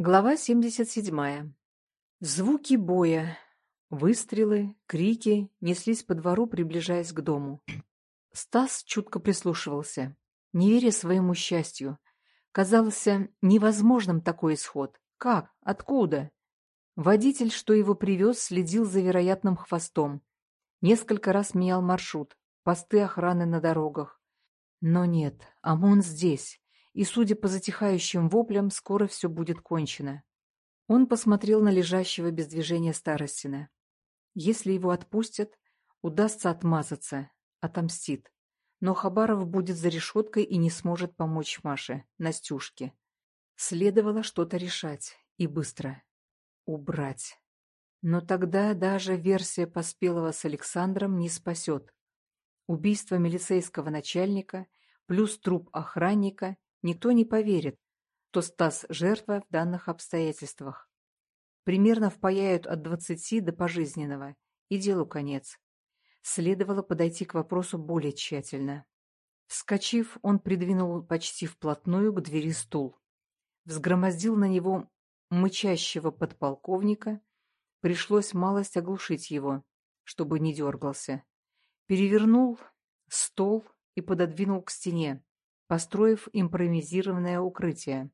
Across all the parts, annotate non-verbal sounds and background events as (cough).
Глава 77. Звуки боя, выстрелы, крики неслись по двору, приближаясь к дому. Стас чутко прислушивался, не веря своему счастью. Казалось невозможным такой исход. Как? Откуда? Водитель, что его привез, следил за вероятным хвостом. Несколько раз менял маршрут, посты охраны на дорогах. Но нет, ОМОН здесь и, судя по затихающим воплям, скоро все будет кончено. Он посмотрел на лежащего без движения Старостина. Если его отпустят, удастся отмазаться, отомстит. Но Хабаров будет за решеткой и не сможет помочь Маше, Настюшке. Следовало что-то решать, и быстро. Убрать. Но тогда даже версия Поспелого с Александром не спасет. Убийство милицейского начальника плюс труп охранника Никто не поверит, что Стас – жертва в данных обстоятельствах. Примерно впаяют от двадцати до пожизненного, и делу конец. Следовало подойти к вопросу более тщательно. Вскочив, он придвинул почти вплотную к двери стул. Взгромоздил на него мычащего подполковника. Пришлось малость оглушить его, чтобы не дергался. Перевернул стол и пододвинул к стене построив импровизированное укрытие.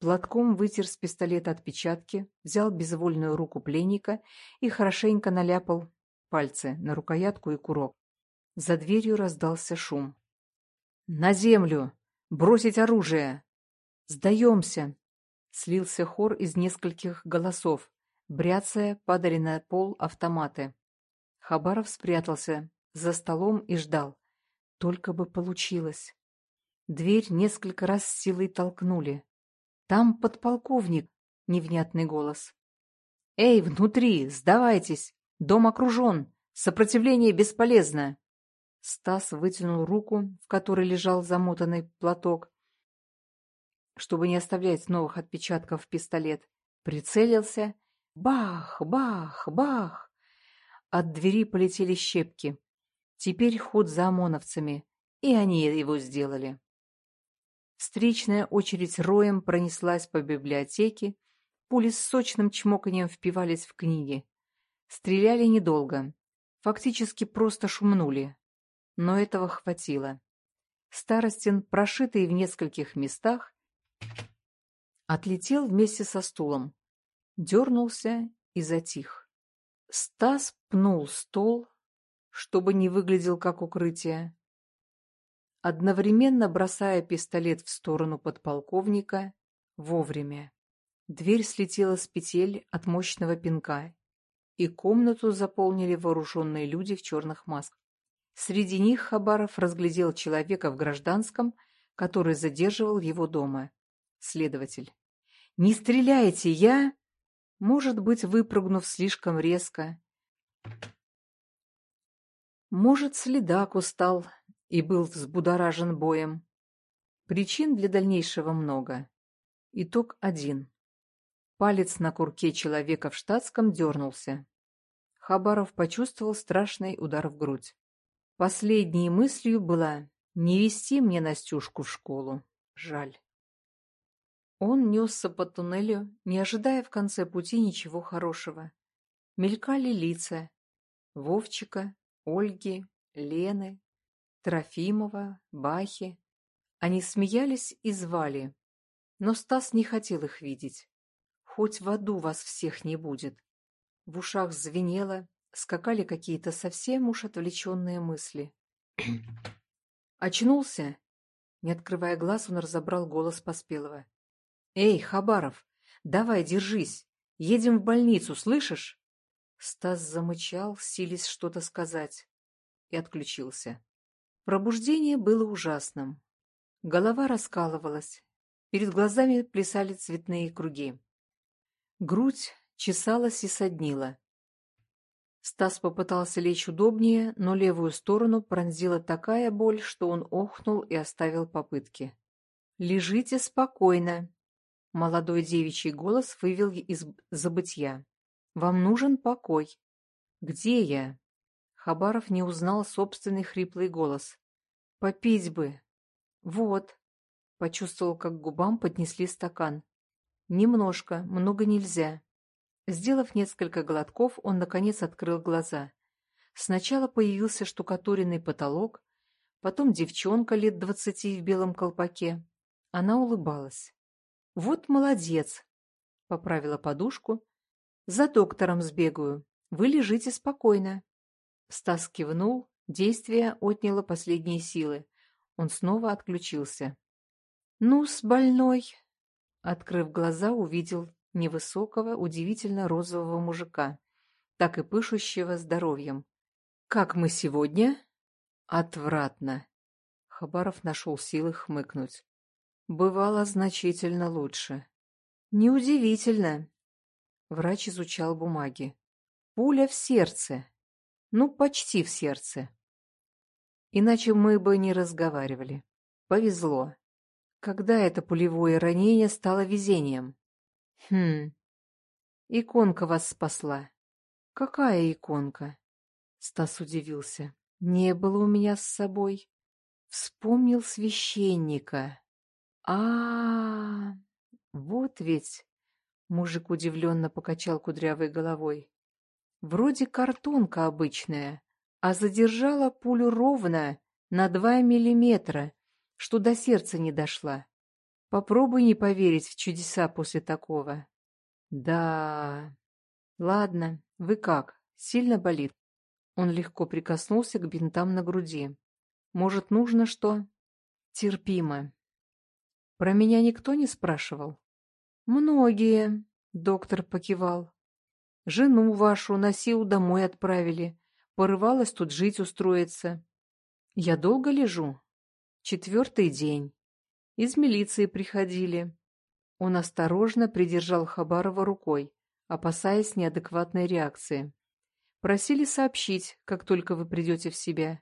Платком вытер с пистолета отпечатки, взял безвольную руку пленника и хорошенько наляпал пальцы на рукоятку и курок. За дверью раздался шум. «На землю! Бросить оружие! Сдаемся!» Слился хор из нескольких голосов. Бряцая, падали на пол автоматы. Хабаров спрятался за столом и ждал. Только бы получилось. Дверь несколько раз с силой толкнули. «Там подполковник!» — невнятный голос. «Эй, внутри! Сдавайтесь! Дом окружен! Сопротивление бесполезно!» Стас вытянул руку, в которой лежал замотанный платок, чтобы не оставлять новых отпечатков пистолет. Прицелился. Бах! Бах! Бах! От двери полетели щепки. Теперь ход за ОМОНовцами, и они его сделали. Встречная очередь роем пронеслась по библиотеке, пули с сочным чмоканием впивались в книги. Стреляли недолго, фактически просто шумнули. Но этого хватило. Старостин, прошитый в нескольких местах, отлетел вместе со стулом, дернулся и затих. Стас пнул стол, чтобы не выглядел как укрытие, одновременно бросая пистолет в сторону подполковника вовремя. Дверь слетела с петель от мощного пинка, и комнату заполнили вооруженные люди в черных масках. Среди них Хабаров разглядел человека в гражданском, который задерживал его дома. Следователь. «Не стреляйте, я...» Может быть, выпрыгнув слишком резко. Может, следак устал, и был взбудоражен боем. Причин для дальнейшего много. Итог один. Палец на курке человека в штатском дернулся. Хабаров почувствовал страшный удар в грудь. Последней мыслью была «Не вести мне Настюшку в школу. Жаль». Он несся по туннелю, не ожидая в конце пути ничего хорошего. Мелькали лица. Вовчика, Ольги, Лены, Трофимова, Бахи. Они смеялись и звали, но Стас не хотел их видеть. Хоть в аду вас всех не будет. В ушах звенело, скакали какие-то совсем уж отвлеченные мысли. (clears throat) Очнулся? Не открывая глаз, он разобрал голос Поспелого. «Эй, Хабаров, давай, держись. Едем в больницу, слышишь?» Стас замычал, силясь что-то сказать, и отключился. Пробуждение было ужасным. Голова раскалывалась, перед глазами плясали цветные круги. Грудь чесалась и соднила. Стас попытался лечь удобнее, но левую сторону пронзила такая боль, что он охнул и оставил попытки. «Лежите спокойно!» Молодой девичий голос вывел из забытья. «Вам нужен покой». «Где я?» Хабаров не узнал собственный хриплый голос. «Попить бы!» «Вот!» — почувствовал, как к губам поднесли стакан. Немножко, много нельзя. Сделав несколько глотков, он, наконец, открыл глаза. Сначала появился штукатуренный потолок, потом девчонка лет двадцати в белом колпаке. Она улыбалась. «Вот молодец!» — поправила подушку. «За доктором сбегаю. Вы лежите спокойно». Стас кивнул, действие отняло последние силы. Он снова отключился. «Ну, с больной!» Открыв глаза, увидел невысокого, удивительно розового мужика, так и пышущего здоровьем. «Как мы сегодня?» «Отвратно!» Хабаров нашел силы хмыкнуть. «Бывало значительно лучше». «Неудивительно!» Врач изучал бумаги. «Пуля в сердце. Ну, почти в сердце. Иначе мы бы не разговаривали. Повезло. Когда это пулевое ранение стало везением? Хм. Иконка вас спасла. Какая иконка? Стас удивился. Не было у меня с собой. Вспомнил священника. А, -а, -а вот ведь. Мужик удивленно покачал кудрявой головой. Вроде картонка обычная, а задержала пулю ровно на два миллиметра, что до сердца не дошла. Попробуй не поверить в чудеса после такого. Да. Ладно, вы как? Сильно болит? Он легко прикоснулся к бинтам на груди. Может, нужно что? Терпимо. Про меня никто не спрашивал? Многие, доктор покивал. Жену вашу на силу домой отправили. Порывалась тут жить устроиться. Я долго лежу? Четвертый день. Из милиции приходили. Он осторожно придержал Хабарова рукой, опасаясь неадекватной реакции. Просили сообщить, как только вы придете в себя.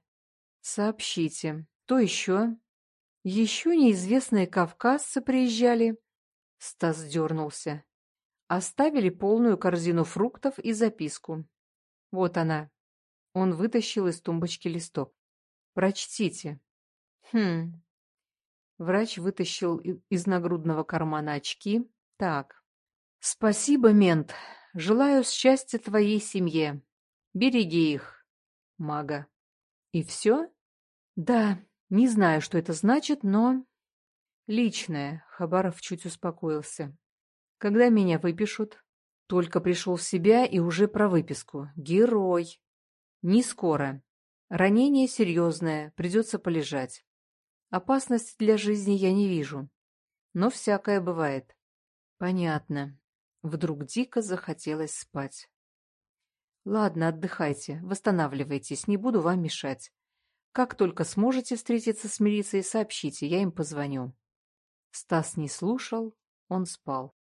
Сообщите. То еще? Еще неизвестные кавказцы приезжали. Стас дернулся. Оставили полную корзину фруктов и записку. Вот она. Он вытащил из тумбочки листок. Прочтите. Хм. Врач вытащил из нагрудного кармана очки. Так. Спасибо, мент. Желаю счастья твоей семье. Береги их. Мага. И все? Да, не знаю, что это значит, но... Личное. Хабаров чуть успокоился. Когда меня выпишут? Только пришел в себя и уже про выписку. Герой. Не скоро. Ранение серьезное, придется полежать. Опасности для жизни я не вижу. Но всякое бывает. Понятно. Вдруг дико захотелось спать. Ладно, отдыхайте, восстанавливайтесь, не буду вам мешать. Как только сможете встретиться с милицией, сообщите, я им позвоню. Стас не слушал, он спал.